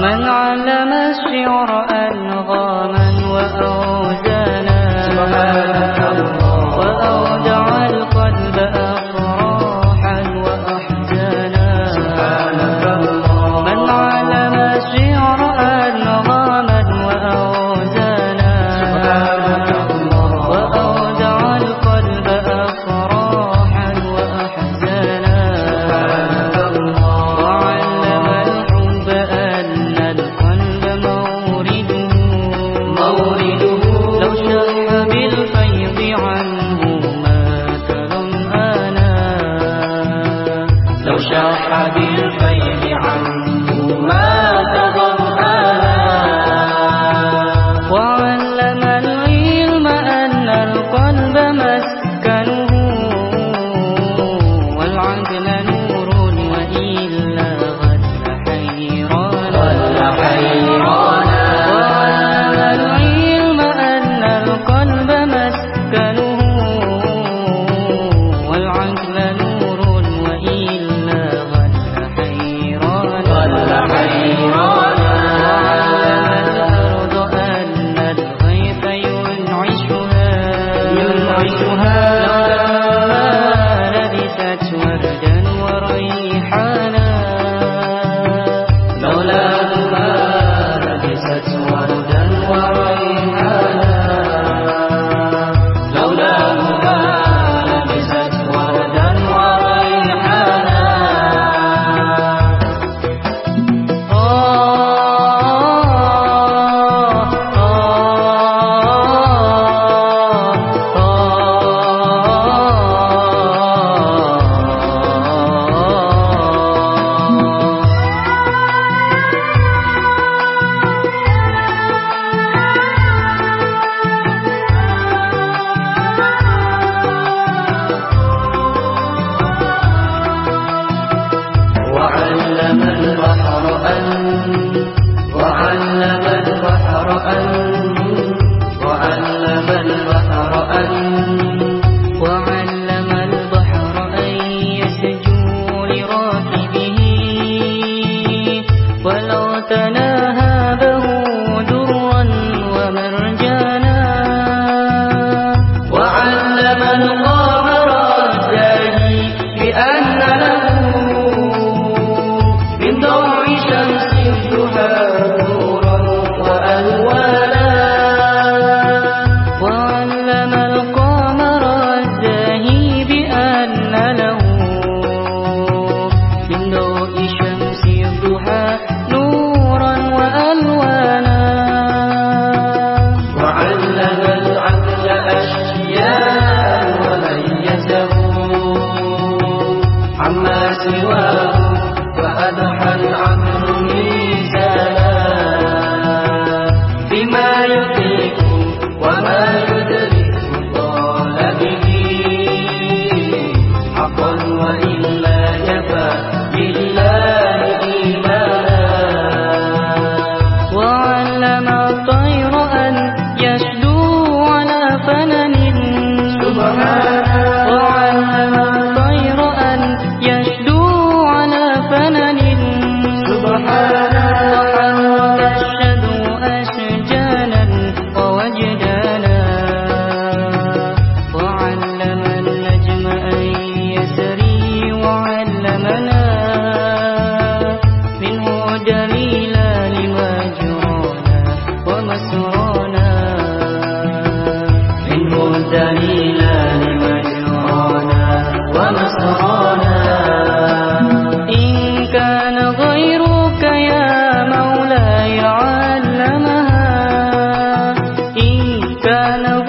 من علم الشعر أنغاما وأوزاما وشاح بالخير عن عما سواه وأدعى كان